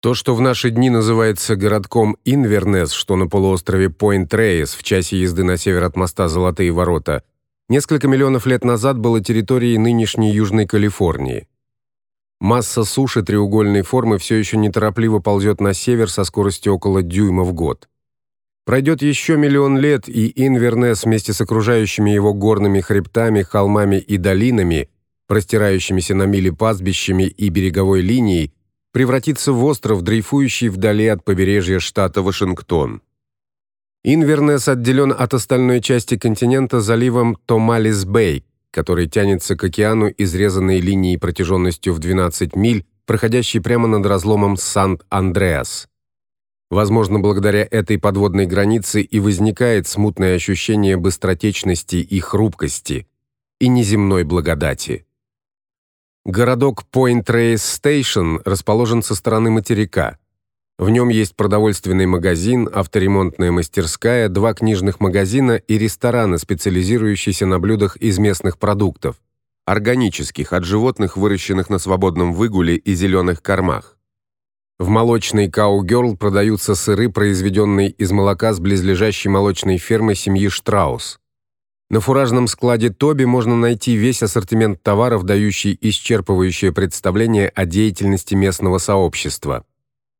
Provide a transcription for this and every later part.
То, что в наши дни называется городком Инвернес, что на полуострове Пойнт-Рейс в часе езды на север от моста Золотые ворота, несколько миллионов лет назад было территорией нынешней Южной Калифорнии. Масса суши треугольной формы все еще неторопливо ползет на север со скоростью около дюйма в год. Пройдет еще миллион лет, и Инвернес вместе с окружающими его горными хребтами, холмами и долинами, простирающимися на мили пастбищами и береговой линией, превратится в остров, дрейфующий вдали от побережья штата Вашингтон. Инвернес отделен от остальной части континента заливом Томалис-Бэй, который тянется к океану изрезанной линией протяженностью в 12 миль, проходящей прямо над разломом Сант-Андреас. Возможно, благодаря этой подводной границе и возникает смутное ощущение быстротечности и хрупкости и неземной благодати. Городок Point Trace Station расположен со стороны материка. В нем есть продовольственный магазин, авторемонтная мастерская, два книжных магазина и рестораны, специализирующиеся на блюдах из местных продуктов, органических, от животных, выращенных на свободном выгуле и зеленых кормах. В молочной Cow Girl продаются сыры, произведенные из молока с близлежащей молочной фермы семьи Штраус. На фуражном складе Тоби можно найти весь ассортимент товаров, дающий исчерпывающее представление о деятельности местного сообщества.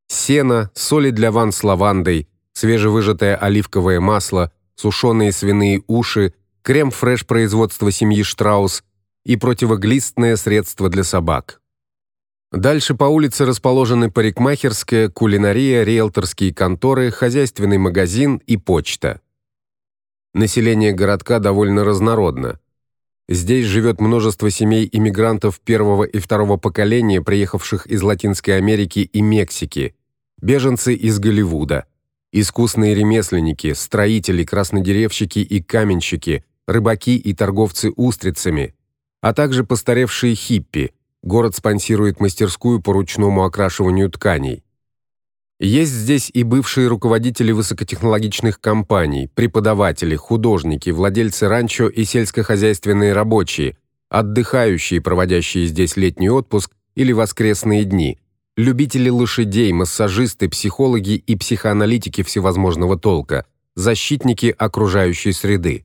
Сено, соли для ванн с лавандой, свежевыжатое оливковое масло, сушеные свиные уши, крем-фреш производства семьи Штраус и противоглистное средство для собак. Дальше по улице расположены парикмахерская, кулинария, риэлторские конторы, хозяйственный магазин и почта. Население городка довольно разнородно. Здесь живет множество семей иммигрантов первого и второго поколения, приехавших из Латинской Америки и Мексики, беженцы из Голливуда, искусные ремесленники, строители, краснодеревщики и каменщики, рыбаки и торговцы устрицами, а также постаревшие хиппи. Город спонсирует мастерскую по ручному окрашиванию тканей. Есть здесь и бывшие руководители высокотехнологичных компаний, преподаватели, художники, владельцы ранчо и сельскохозяйственные рабочие, отдыхающие, проводящие здесь летний отпуск или воскресные дни, любители лошадей, массажисты, психологи и психоаналитики всевозможного толка, защитники окружающей среды.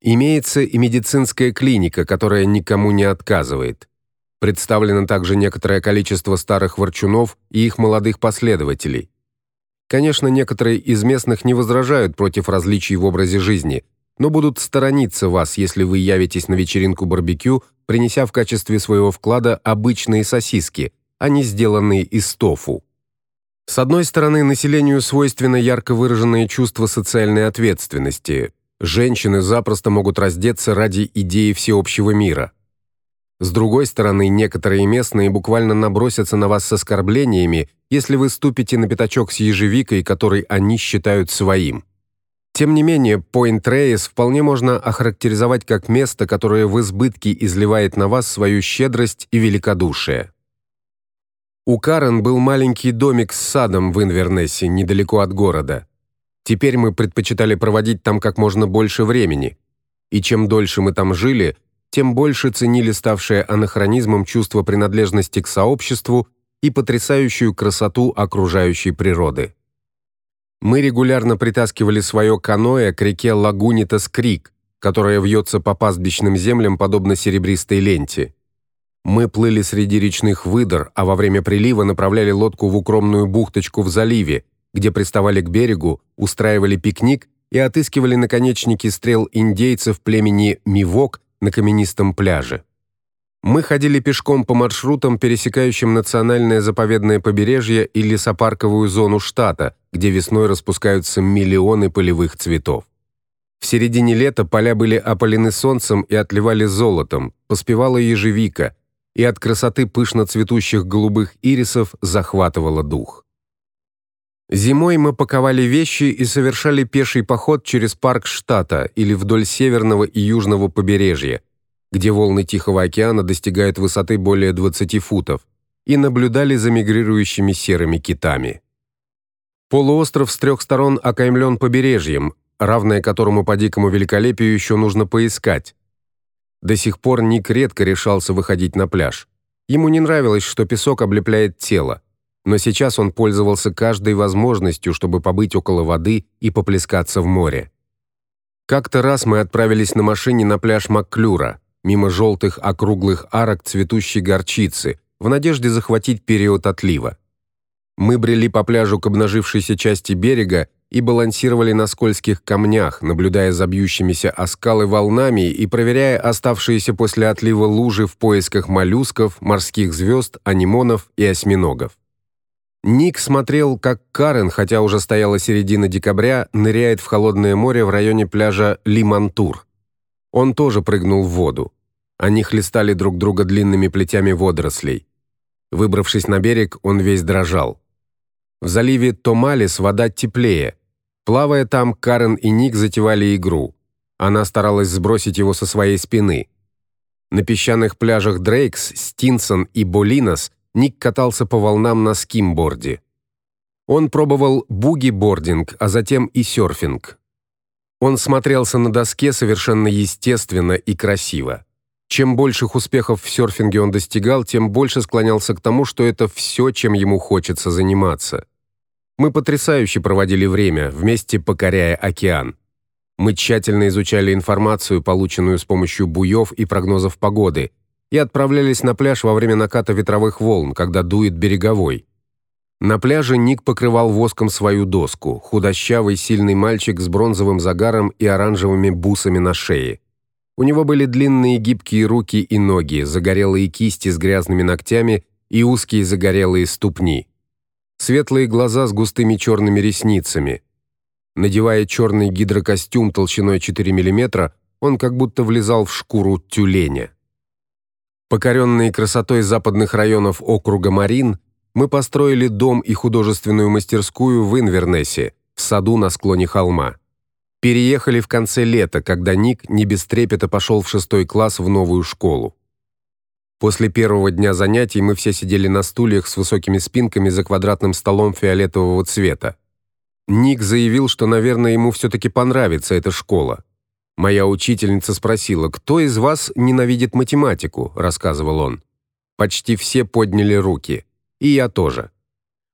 Имеется и медицинская клиника, которая никому не отказывает. Представлено также некоторое количество старых ворчунов и их молодых последователей. Конечно, некоторые из местных не возражают против различий в образе жизни, но будут сторониться вас, если вы явитесь на вечеринку барбекю, принеся в качестве своего вклада обычные сосиски, а не сделанные из тофу. С одной стороны, населению свойственно ярко выраженное чувство социальной ответственности. Женщины запросто могут раздеться ради идеи всеобщего мира. С другой стороны, некоторые местные буквально набросятся на вас с оскорблениями, если вы ступите на пятачок с ежевикой, который они считают своим. Тем не менее, Пойнт-Рейс вполне можно охарактеризовать как место, которое в избытке изливает на вас свою щедрость и великодушие. У Карен был маленький домик с садом в Инвернессе, недалеко от города. Теперь мы предпочитали проводить там как можно больше времени. И чем дольше мы там жили, тем больше ценили ставшее анахронизмом чувство принадлежности к сообществу и потрясающую красоту окружающей природы. Мы регулярно притаскивали свое каноэ к реке Лагунитас-Крик, которая вьется по пастбищным землям подобно серебристой ленте. Мы плыли среди речных выдор, а во время прилива направляли лодку в укромную бухточку в заливе, где приставали к берегу, устраивали пикник и отыскивали наконечники стрел индейцев племени Мивок на каменистом пляже. Мы ходили пешком по маршрутам, пересекающим национальное заповедное побережье и лесопарковую зону штата, где весной распускаются миллионы полевых цветов. В середине лета поля были опалены солнцем и отливали золотом, поспевала ежевика, и от красоты пышно цветущих голубых ирисов захватывала дух. Зимой мы паковали вещи и совершали пеший поход через парк штата или вдоль северного и южного побережья, где волны Тихого океана достигают высоты более 20 футов, и наблюдали за мигрирующими серыми китами. Полуостров с трех сторон окаймлен побережьем, равное которому по дикому великолепию еще нужно поискать. До сих пор Ник редко решался выходить на пляж. Ему не нравилось, что песок облепляет тело но сейчас он пользовался каждой возможностью, чтобы побыть около воды и поплескаться в море. Как-то раз мы отправились на машине на пляж Макклюра, мимо желтых округлых арок цветущей горчицы, в надежде захватить период отлива. Мы брели по пляжу к обнажившейся части берега и балансировали на скользких камнях, наблюдая за бьющимися о скалы волнами и проверяя оставшиеся после отлива лужи в поисках моллюсков, морских звезд, анимонов и осьминогов. Ник смотрел, как Карен, хотя уже стояла середина декабря, ныряет в холодное море в районе пляжа Лимантур. Он тоже прыгнул в воду. Они хлестали друг друга длинными плетями водорослей. Выбравшись на берег, он весь дрожал. В заливе Томалис вода теплее. Плавая там, Карен и Ник затевали игру. Она старалась сбросить его со своей спины. На песчаных пляжах Дрейкс, Стинсон и Болинос Ник катался по волнам на скимборде. Он пробовал буги-бординг, а затем и серфинг. Он смотрелся на доске совершенно естественно и красиво. Чем больших успехов в серфинге он достигал, тем больше склонялся к тому, что это все, чем ему хочется заниматься. Мы потрясающе проводили время, вместе покоряя океан. Мы тщательно изучали информацию, полученную с помощью буев и прогнозов погоды, и отправлялись на пляж во время наката ветровых волн, когда дует береговой. На пляже Ник покрывал воском свою доску, худощавый, сильный мальчик с бронзовым загаром и оранжевыми бусами на шее. У него были длинные гибкие руки и ноги, загорелые кисти с грязными ногтями и узкие загорелые ступни. Светлые глаза с густыми черными ресницами. Надевая черный гидрокостюм толщиной 4 мм, он как будто влезал в шкуру тюленя. Покоренные красотой западных районов округа Марин, мы построили дом и художественную мастерскую в Инвернесе, в саду на склоне холма. Переехали в конце лета, когда Ник не без трепета пошел в шестой класс в новую школу. После первого дня занятий мы все сидели на стульях с высокими спинками за квадратным столом фиолетового цвета. Ник заявил, что, наверное, ему все таки понравится эта школа. Моя учительница спросила: "Кто из вас ненавидит математику?" рассказывал он. Почти все подняли руки, и я тоже.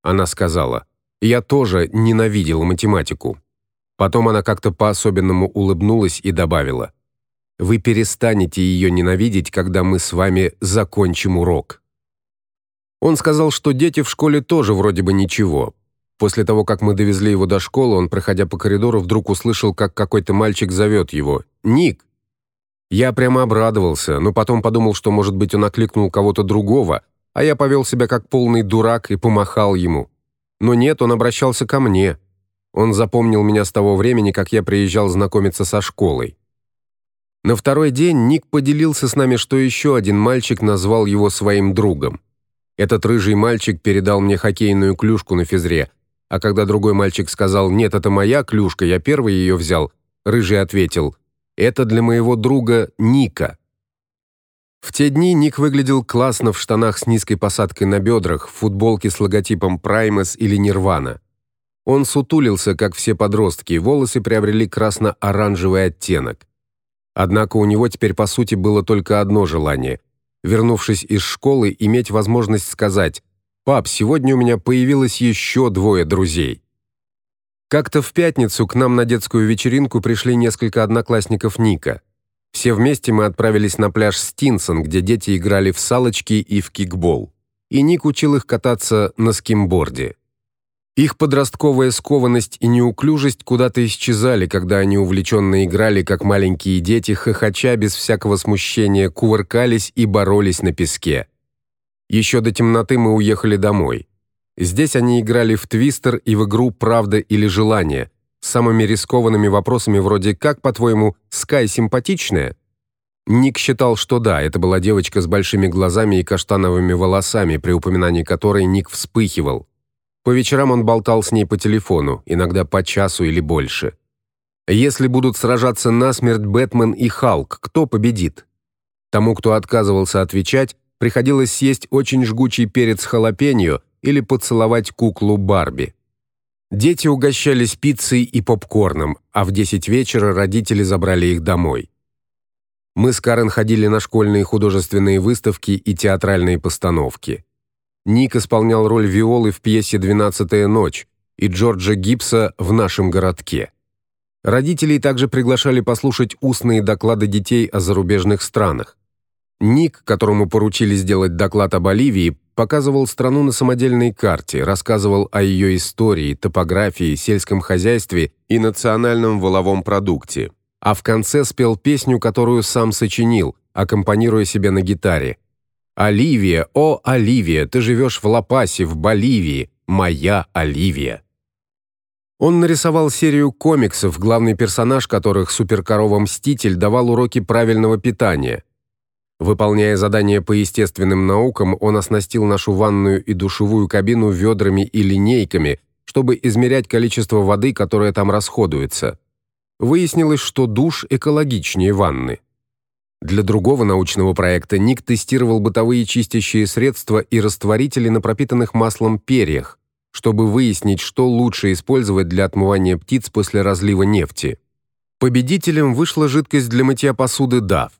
Она сказала: "Я тоже ненавидел математику". Потом она как-то по-особенному улыбнулась и добавила: "Вы перестанете ее ненавидеть, когда мы с вами закончим урок". Он сказал, что дети в школе тоже вроде бы ничего, После того, как мы довезли его до школы, он, проходя по коридору, вдруг услышал, как какой-то мальчик зовет его: "Ник". Я прямо обрадовался, но потом подумал, что, может быть, он окликнул кого-то другого, а я повел себя как полный дурак и помахал ему. Но нет, он обращался ко мне. Он запомнил меня с того времени, как я приезжал знакомиться со школой. На второй день Ник поделился с нами, что еще один мальчик назвал его своим другом. Этот рыжий мальчик передал мне хоккейную клюшку на физре, а когда другой мальчик сказал: "Нет, это моя клюшка, я первый ее взял", рыжий ответил: "Это для моего друга Ника". В те дни Ник выглядел классно в штанах с низкой посадкой на бедрах, в футболке с логотипом Primus или Nirvana. Он сутулился, как все подростки, волосы приобрели красно-оранжевый оттенок. Однако у него теперь по сути было только одно желание: вернувшись из школы, иметь возможность сказать: «Пап, сегодня у меня появилось еще двое друзей». Как-то в пятницу к нам на детскую вечеринку пришли несколько одноклассников Ника. Все вместе мы отправились на пляж Стинсон, где дети играли в салочки и в кикбол. И Ник учил их кататься на скимборде. Их подростковая скованность и неуклюжесть куда-то исчезали, когда они увлеченно играли, как маленькие дети, хохоча без всякого смущения, кувыркались и боролись на песке. Еще до темноты мы уехали домой. Здесь они играли в твистер и в игру Правда или желание с самыми рискованными вопросами вроде как, по-твоему, Скай симпатичная? Ник считал, что да, это была девочка с большими глазами и каштановыми волосами, при упоминании которой Ник вспыхивал. По вечерам он болтал с ней по телефону, иногда по часу или больше. Если будут сражаться насмерть Бэтмен и Халк, кто победит? Тому, кто отказывался отвечать, приходилось съесть очень жгучий перец халапеньо или поцеловать куклу Барби. Дети угощались пиццей и попкорном, а в 10 вечера родители забрали их домой. Мы с Карен ходили на школьные художественные выставки и театральные постановки. Ник исполнял роль Виолы в пьесе «Двенадцатая ночь» и Джорджа Гибса в нашем городке. Родителей также приглашали послушать устные доклады детей о зарубежных странах. Ник, которому поручили сделать доклад о Боливии, показывал страну на самодельной карте, рассказывал о ее истории, топографии, сельском хозяйстве и национальном воловом продукте. А в конце спел песню, которую сам сочинил, аккомпанируя себе на гитаре. Оливия, о, Оливия, ты живешь в Ла-Пасе, в Боливии, моя Оливия. Он нарисовал серию комиксов, главный персонаж которых суперкорова-мститель давал уроки правильного питания. Выполняя задания по естественным наукам, он оснастил нашу ванную и душевую кабину ведрами и линейками, чтобы измерять количество воды, которое там расходуется. Выяснилось, что душ экологичнее ванны. Для другого научного проекта Ник тестировал бытовые чистящие средства и растворители на пропитанных маслом перьях, чтобы выяснить, что лучше использовать для отмывания птиц после разлива нефти. Победителем вышла жидкость для мытья посуды DAF.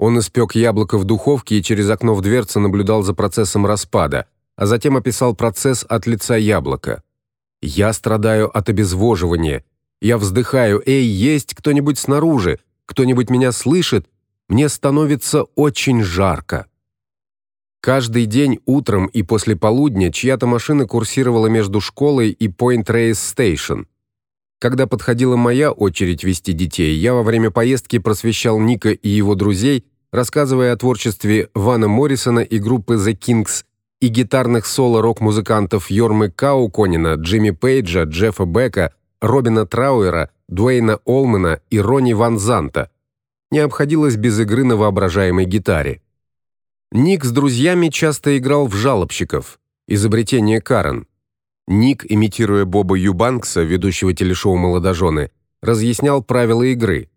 Он испек яблоко в духовке и через окно в дверце наблюдал за процессом распада, а затем описал процесс от лица яблока. Я страдаю от обезвоживания. Я вздыхаю: "Эй, есть кто-нибудь снаружи? Кто-нибудь меня слышит? Мне становится очень жарко. Каждый день утром и после полудня чья-то машина курсировала между школой и Point Reyes Station. Когда подходила моя очередь вести детей, я во время поездки просвещал Ника и его друзей, рассказывая о творчестве Вана Моррисона и группы The Kings и гитарных соло-рок-музыкантов Йормы Кауконина, Джимми Пейджа, Джеффа Бека, Робина Трауэра, Дуэйна Олмана и Ронни Ван Занта, не обходилось без игры на воображаемой гитаре. Ник с друзьями часто играл в жалобщиков. Изобретение Карен. Ник, имитируя Боба Юбанкса, ведущего телешоу Молодожены, разъяснял правила игры.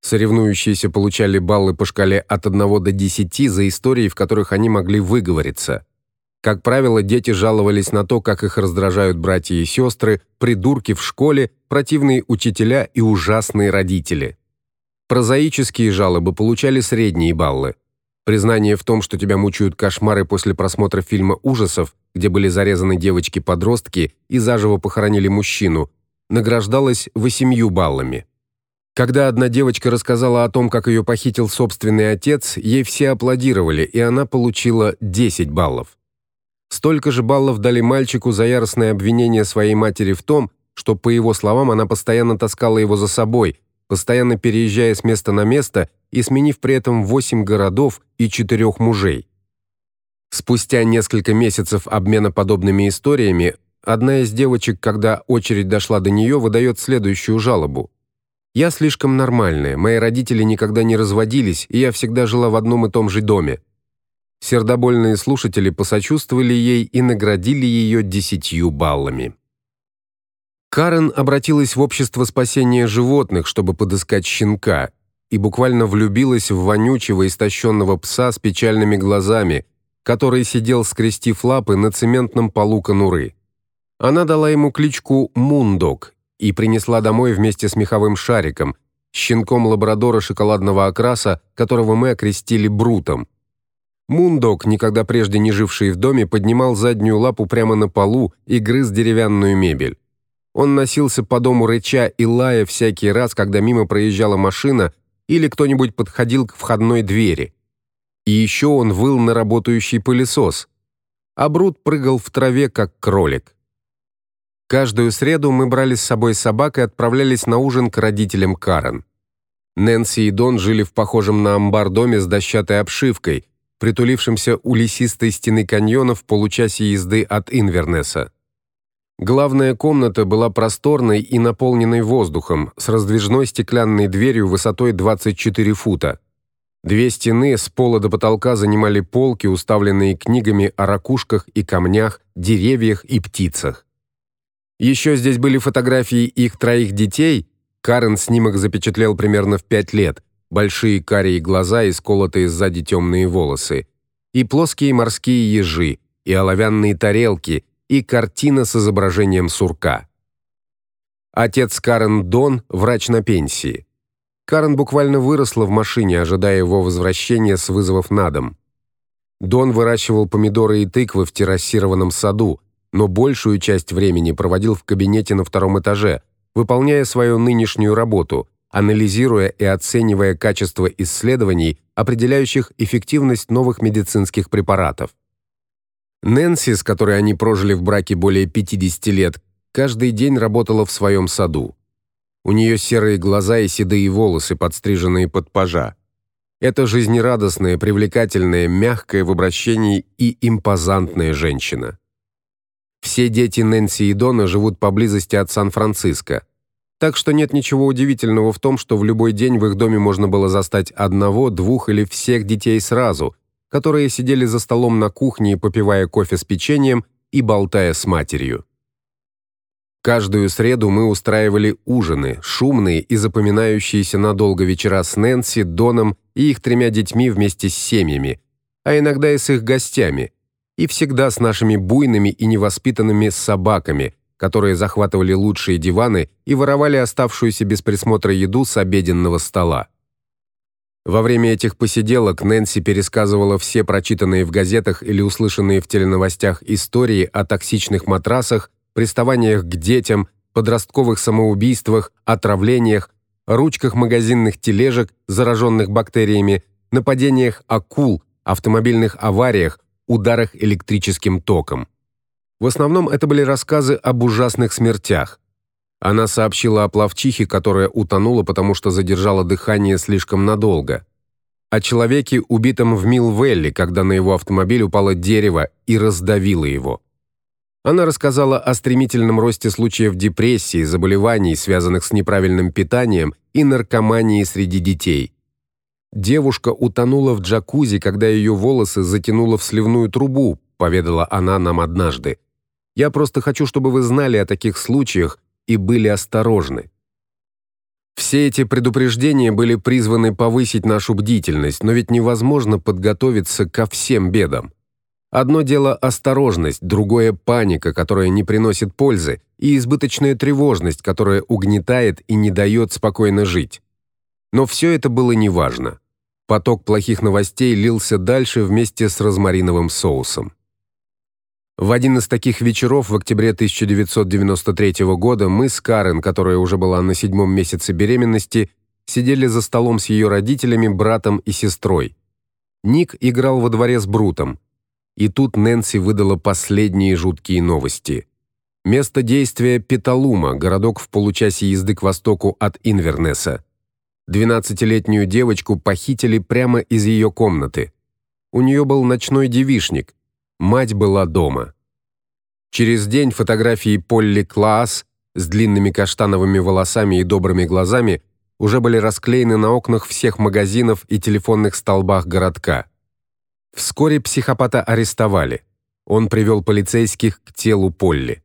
Соревнующиеся получали баллы по шкале от 1 до 10 за истории, в которых они могли выговориться. Как правило, дети жаловались на то, как их раздражают братья и сестры, придурки в школе, противные учителя и ужасные родители. Прозаические жалобы получали средние баллы. Признание в том, что тебя мучают кошмары после просмотра фильма ужасов, где были зарезаны девочки-подростки и заживо похоронили мужчину, награждалось восемью баллами. Когда одна девочка рассказала о том, как ее похитил собственный отец, ей все аплодировали, и она получила 10 баллов. Столько же баллов дали мальчику за яростное обвинение своей матери в том, что, по его словам, она постоянно таскала его за собой, постоянно переезжая с места на место и сменив при этом восемь городов и четырех мужей. Спустя несколько месяцев обмена подобными историями, одна из девочек, когда очередь дошла до нее, выдает следующую жалобу. Я слишком нормальная, мои родители никогда не разводились, и я всегда жила в одном и том же доме. Сердобольные слушатели посочувствовали ей и наградили ее десятью баллами. Карен обратилась в общество спасения животных, чтобы подыскать щенка, и буквально влюбилась в вонючего истощенного пса с печальными глазами, который сидел скрестив лапы на цементном полу конуры. Она дала ему кличку Мундок и принесла домой вместе с меховым шариком, щенком лабрадора шоколадного окраса, которого мы окрестили Брутом. Мундок, никогда прежде не живший в доме, поднимал заднюю лапу прямо на полу и грыз деревянную мебель. Он носился по дому рыча и лая всякий раз, когда мимо проезжала машина или кто-нибудь подходил к входной двери. И еще он выл на работающий пылесос. А Брут прыгал в траве, как кролик. Каждую среду мы брали с собой собак и отправлялись на ужин к родителям Карен. Нэнси и Дон жили в похожем на амбар доме с дощатой обшивкой, притулившемся у лесистой стены каньона в получасе езды от Инвернеса. Главная комната была просторной и наполненной воздухом, с раздвижной стеклянной дверью высотой 24 фута. Две стены с пола до потолка занимали полки, уставленные книгами о ракушках и камнях, деревьях и птицах. Еще здесь были фотографии их троих детей. Карен снимок запечатлел примерно в пять лет. Большие карие глаза и сколотые сзади темные волосы, и плоские морские ежи, и оловянные тарелки, и картина с изображением сурка. Отец Карен Дон, врач на пенсии. Карен буквально выросла в машине, ожидая его возвращения с вызовов на дом. Дон выращивал помидоры и тыквы в террасированном саду, но большую часть времени проводил в кабинете на втором этаже, выполняя свою нынешнюю работу, анализируя и оценивая качество исследований, определяющих эффективность новых медицинских препаратов. Нэнси, с которой они прожили в браке более 50 лет, каждый день работала в своем саду. У нее серые глаза и седые волосы, подстриженные под пажа. Это жизнерадостная, привлекательная, мягкая в обращении и импозантная женщина. Все дети Нэнси и Дона живут поблизости от Сан-Франциско. Так что нет ничего удивительного в том, что в любой день в их доме можно было застать одного, двух или всех детей сразу, которые сидели за столом на кухне, попивая кофе с печеньем и болтая с матерью. Каждую среду мы устраивали ужины, шумные и запоминающиеся надолго вечера с Нэнси, Доном и их тремя детьми вместе с семьями, а иногда и с их гостями, и всегда с нашими буйными и невоспитанными собаками, которые захватывали лучшие диваны и воровали оставшуюся без присмотра еду с обеденного стола. Во время этих посиделок Нэнси пересказывала все прочитанные в газетах или услышанные в теленовостях истории о токсичных матрасах приставаниях к детям, подростковых самоубийствах, отравлениях, ручках магазинных тележек, зараженных бактериями, нападениях акул, автомобильных авариях, ударах электрическим током. В основном это были рассказы об ужасных смертях. Она сообщила о пловчихе, которая утонула, потому что задержала дыхание слишком надолго. О человеке, убитом в Милвелли, когда на его автомобиль упало дерево и раздавило его. Она рассказала о стремительном росте случаев депрессии, заболеваний, связанных с неправильным питанием и наркоманией среди детей. Девушка утонула в джакузи, когда ее волосы затянуло в сливную трубу, поведала она нам однажды. Я просто хочу, чтобы вы знали о таких случаях и были осторожны. Все эти предупреждения были призваны повысить нашу бдительность, но ведь невозможно подготовиться ко всем бедам. Одно дело осторожность, другое паника, которая не приносит пользы, и избыточная тревожность, которая угнетает и не дает спокойно жить. Но все это было неважно. Поток плохих новостей лился дальше вместе с розмариновым соусом. В один из таких вечеров в октябре 1993 года мы с Карен, которая уже была на седьмом месяце беременности, сидели за столом с ее родителями, братом и сестрой. Ник играл во дворе с Брутом. И тут Нэнси выдала последние жуткие новости. Место действия Петалума, городок в получасе езды к востоку от Инвернеса. Двенадцатилетнюю девочку похитили прямо из ее комнаты. У нее был ночной девишник. Мать была дома. Через день фотографии Полли Клаас с длинными каштановыми волосами и добрыми глазами уже были расклеены на окнах всех магазинов и телефонных столбах городка. Вскоре психопата арестовали. Он привел полицейских к телу Полли.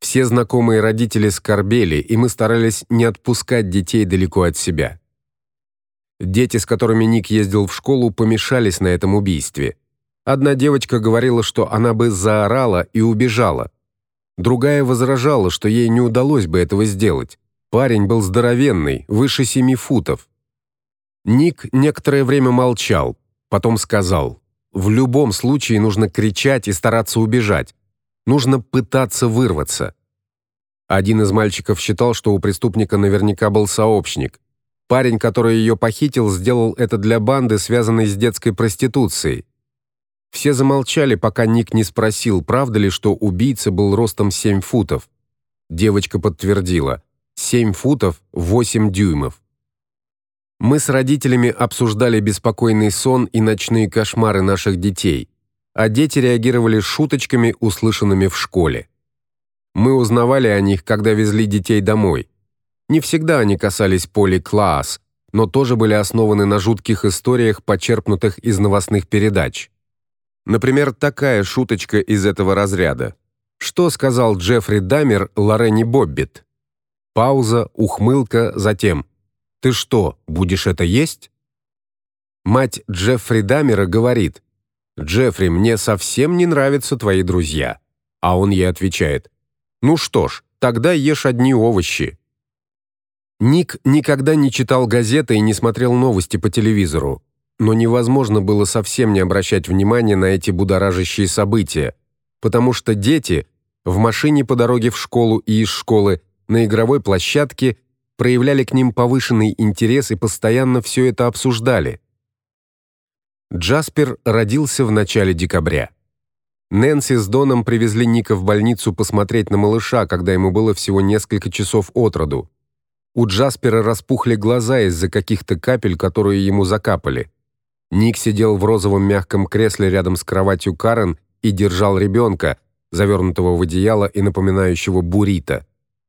Все знакомые родители скорбели, и мы старались не отпускать детей далеко от себя. Дети, с которыми Ник ездил в школу, помешались на этом убийстве. Одна девочка говорила, что она бы заорала и убежала. Другая возражала, что ей не удалось бы этого сделать. Парень был здоровенный, выше семи футов. Ник некоторое время молчал, потом сказал: в любом случае нужно кричать и стараться убежать. Нужно пытаться вырваться. Один из мальчиков считал, что у преступника наверняка был сообщник. Парень, который ее похитил, сделал это для банды, связанной с детской проституцией. Все замолчали, пока Ник не спросил, правда ли, что убийца был ростом 7 футов. Девочка подтвердила: 7 футов 8 дюймов. Мы с родителями обсуждали беспокойный сон и ночные кошмары наших детей, а дети реагировали шуточками, услышанными в школе. Мы узнавали о них, когда везли детей домой. Не всегда они касались поли класс, но тоже были основаны на жутких историях, почерпнутых из новостных передач. Например, такая шуточка из этого разряда. Что сказал Джеффри Дамер Лорене Боббит? Пауза, ухмылка, затем ты что, будешь это есть? Мать Джеффри Дамера говорит: "Джеффри, мне совсем не нравятся твои друзья". А он ей отвечает: "Ну что ж, тогда ешь одни овощи". Ник никогда не читал газеты и не смотрел новости по телевизору. но невозможно было совсем не обращать внимания на эти будоражащие события, потому что дети в машине по дороге в школу и из школы, на игровой площадке проявляли к ним повышенный интерес и постоянно все это обсуждали. Джаспер родился в начале декабря. Нэнси с Доном привезли Ника в больницу посмотреть на малыша, когда ему было всего несколько часов от роду. У Джаспера распухли глаза из-за каких-то капель, которые ему закапали. Ник сидел в розовом мягком кресле рядом с кроватью Карен и держал ребенка, завернутого в одеяло и напоминающего буррито.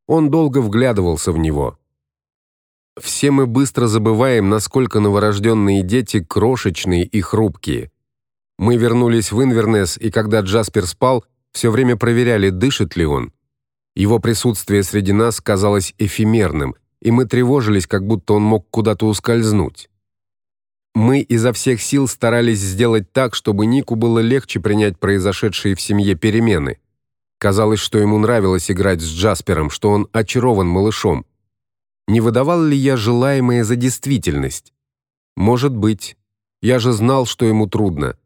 Он долго вглядывался в него. Все мы быстро забываем, насколько новорожденные дети крошечные и хрупкие. Мы вернулись в Инвернес, и когда Джаспер спал, все время проверяли, дышит ли он. Его присутствие среди нас казалось эфемерным, и мы тревожились, как будто он мог куда-то ускользнуть. Мы изо всех сил старались сделать так, чтобы Нику было легче принять произошедшие в семье перемены. Казалось, что ему нравилось играть с Джаспером, что он очарован малышом. Не выдавал ли я желаемое за действительность? Может быть. Я же знал, что ему трудно.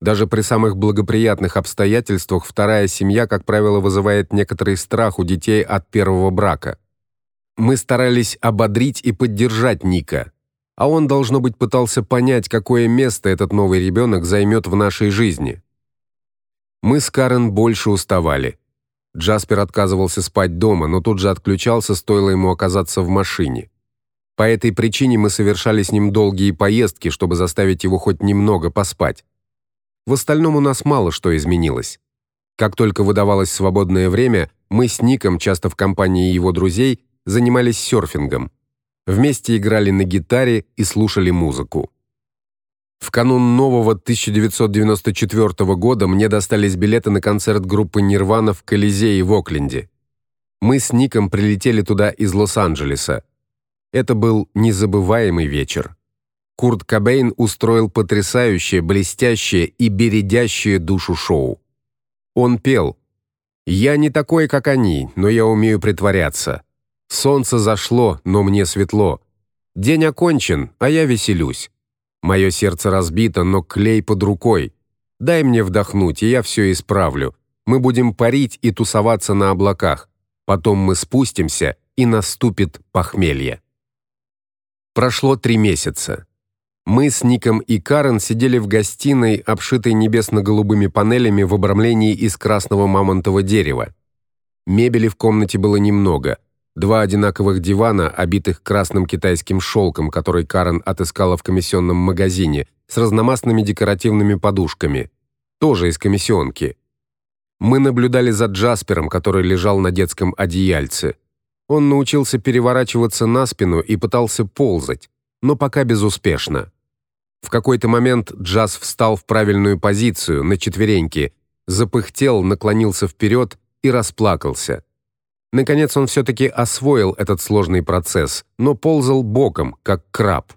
Даже при самых благоприятных обстоятельствах вторая семья, как правило, вызывает некоторый страх у детей от первого брака. Мы старались ободрить и поддержать Ника, а он должно быть пытался понять, какое место этот новый ребенок займет в нашей жизни. Мы с Карен больше уставали. Джаспер отказывался спать дома, но тут же отключался, стоило ему оказаться в машине. По этой причине мы совершали с ним долгие поездки, чтобы заставить его хоть немного поспать. В остальном у нас мало что изменилось. Как только выдавалось свободное время, мы с Ником, часто в компании его друзей, занимались серфингом. Вместе играли на гитаре и слушали музыку. В канун нового 1994 года мне достались билеты на концерт группы Nirvana в Колизее в Окленде. Мы с Ником прилетели туда из Лос-Анджелеса. Это был незабываемый вечер. Курт Кобейн устроил потрясающее, блестящее и бередящее душу шоу. Он пел: "Я не такой, как они, но я умею притворяться. Солнце зашло, но мне светло. День окончен, а я веселюсь. Мое сердце разбито, но клей под рукой. Дай мне вдохнуть, и я все исправлю. Мы будем парить и тусоваться на облаках. Потом мы спустимся, и наступит похмелье. Прошло три месяца. Мы с Ником и Карен сидели в гостиной, обшитой небесно-голубыми панелями в обрамлении из красного мамонтового дерева. Мебели в комнате было немного. Два одинаковых дивана, обитых красным китайским шелком, который Карен отыскала в комиссионном магазине, с разномастными декоративными подушками, тоже из комиссионки. Мы наблюдали за Джаспером, который лежал на детском одеяльце. Он научился переворачиваться на спину и пытался ползать, но пока безуспешно. В какой-то момент Джас встал в правильную позицию, на четвереньки, запыхтел, наклонился вперед и расплакался. Наконец он все таки освоил этот сложный процесс, но ползал боком, как краб.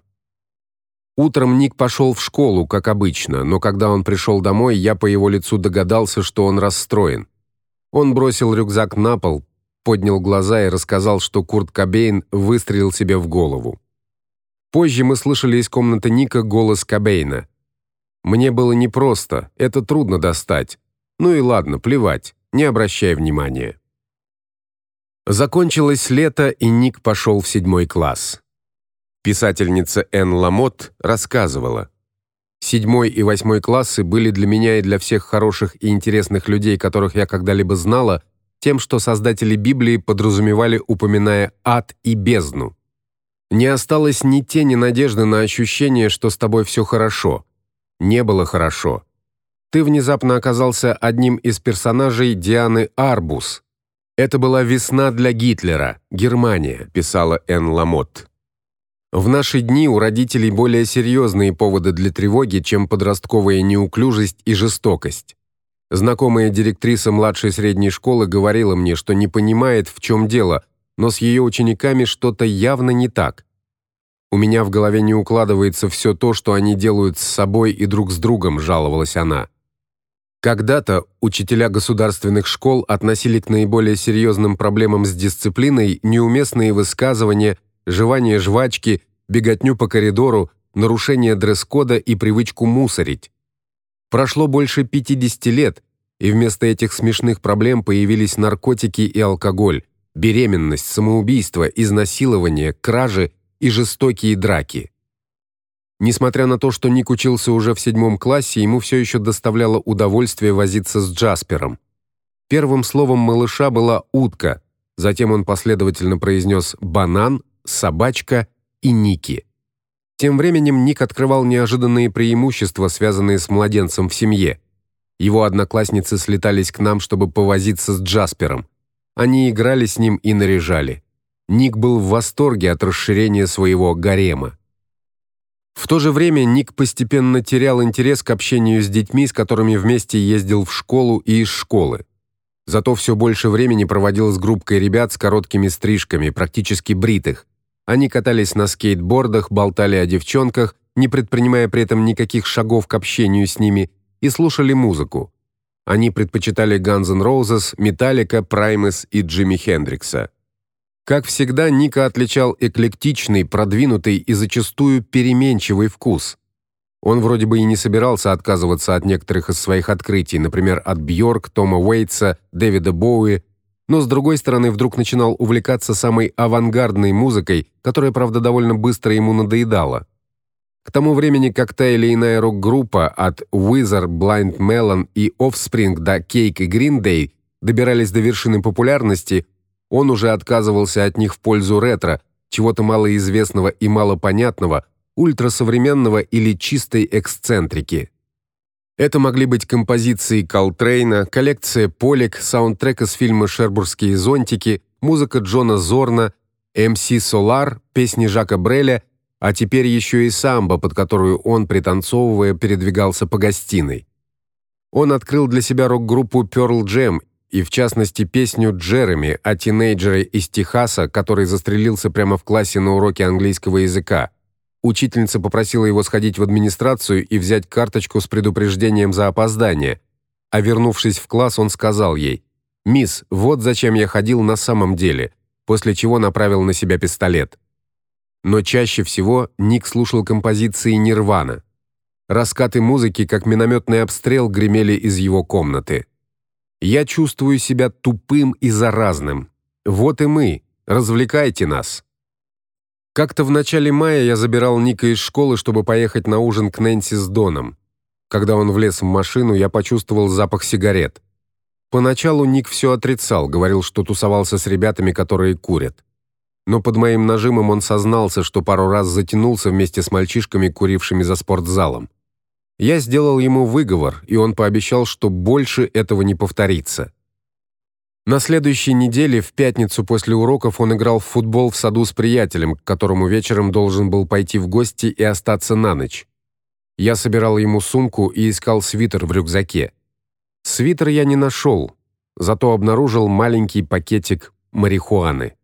Утром Ник пошел в школу, как обычно, но когда он пришел домой, я по его лицу догадался, что он расстроен. Он бросил рюкзак на пол, поднял глаза и рассказал, что Курт Кобейн выстрелил себе в голову. Позже мы слышали из комнаты Ника голос Кобейна. Мне было непросто, это трудно достать. Ну и ладно, плевать, не обращай внимания. Закончилось лето, и Ник пошел в седьмой класс. Писательница Энн Ламот рассказывала: Седьмой и восьмой классы были для меня и для всех хороших и интересных людей, которых я когда-либо знала, тем, что создатели Библии подразумевали, упоминая ад и бездну. Не осталось ни тени надежды на ощущение, что с тобой все хорошо. Не было хорошо. Ты внезапно оказался одним из персонажей Дианы Арбус, это была весна для Гитлера, Германия, писала Н. Ламотт. В наши дни у родителей более серьезные поводы для тревоги, чем подростковая неуклюжесть и жестокость. Знакомая директриса младшей средней школы говорила мне, что не понимает, в чем дело, но с ее учениками что-то явно не так. У меня в голове не укладывается все то, что они делают с собой и друг с другом, жаловалась она. Когда-то учителя государственных школ относили к наиболее серьезным проблемам с дисциплиной неуместные высказывания, жевание жвачки, беготню по коридору, нарушение дресс-кода и привычку мусорить. Прошло больше 50 лет, и вместо этих смешных проблем появились наркотики и алкоголь, беременность, самоубийство, изнасилование, кражи и жестокие драки. Несмотря на то, что Ник учился уже в седьмом классе, ему все еще доставляло удовольствие возиться с Джаспером. Первым словом малыша была утка, затем он последовательно произнес банан, собачка и Ники. Тем временем Ник открывал неожиданные преимущества, связанные с младенцем в семье. Его одноклассницы слетались к нам, чтобы повозиться с Джаспером. Они играли с ним и наряжали. Ник был в восторге от расширения своего гарема. В то же время Ник постепенно терял интерес к общению с детьми, с которыми вместе ездил в школу и из школы. Зато все больше времени проводил с группкой ребят с короткими стрижками, практически бритых. Они катались на скейтбордах, болтали о девчонках, не предпринимая при этом никаких шагов к общению с ними, и слушали музыку. Они предпочитали Guns N' Roses, Metallica, Primus и Джимми Хендрикса. Как всегда, Ника отличал эклектичный, продвинутый и зачастую переменчивый вкус. Он вроде бы и не собирался отказываться от некоторых из своих открытий, например, от Бьорк, Тома Уэйтса, Дэвида Боуи, но с другой стороны вдруг начинал увлекаться самой авангардной музыкой, которая, правда, довольно быстро ему надоедала. К тому времени, как та или иная рок-группа от Weezer, Blind Melon и Offspring до Cake и Green Day добирались до вершины популярности, он уже отказывался от них в пользу ретро, чего-то малоизвестного и малопонятного, ультрасовременного или чистой эксцентрики. Это могли быть композиции Колтрейна, коллекция Полек, саундтрек из фильма Шербургские зонтики, музыка Джона Зорна, MC Solar, песни Жака Бреля, а теперь еще и самбо, под которую он пританцовывая передвигался по гостиной. Он открыл для себя рок-группу Pearl Jam и в частности песню Джереми о тинейджере из Техаса, который застрелился прямо в классе на уроке английского языка. Учительница попросила его сходить в администрацию и взять карточку с предупреждением за опоздание. А вернувшись в класс, он сказал ей: "Мисс, вот зачем я ходил на самом деле", после чего направил на себя пистолет. Но чаще всего Ник слушал композиции Нирвана. Раскаты музыки, как минометный обстрел, гремели из его комнаты. Я чувствую себя тупым и заразным. Вот и мы. Развлекайте нас. Как-то в начале мая я забирал Ника из школы, чтобы поехать на ужин к Нэнси с Доном. Когда он влез в машину, я почувствовал запах сигарет. Поначалу Ник все отрицал, говорил, что тусовался с ребятами, которые курят. Но под моим нажимом он сознался, что пару раз затянулся вместе с мальчишками, курившими за спортзалом. Я сделал ему выговор, и он пообещал, что больше этого не повторится. На следующей неделе в пятницу после уроков он играл в футбол в саду с приятелем, к которому вечером должен был пойти в гости и остаться на ночь. Я собирал ему сумку и искал свитер в рюкзаке. Свитер я не нашел, зато обнаружил маленький пакетик марихуаны.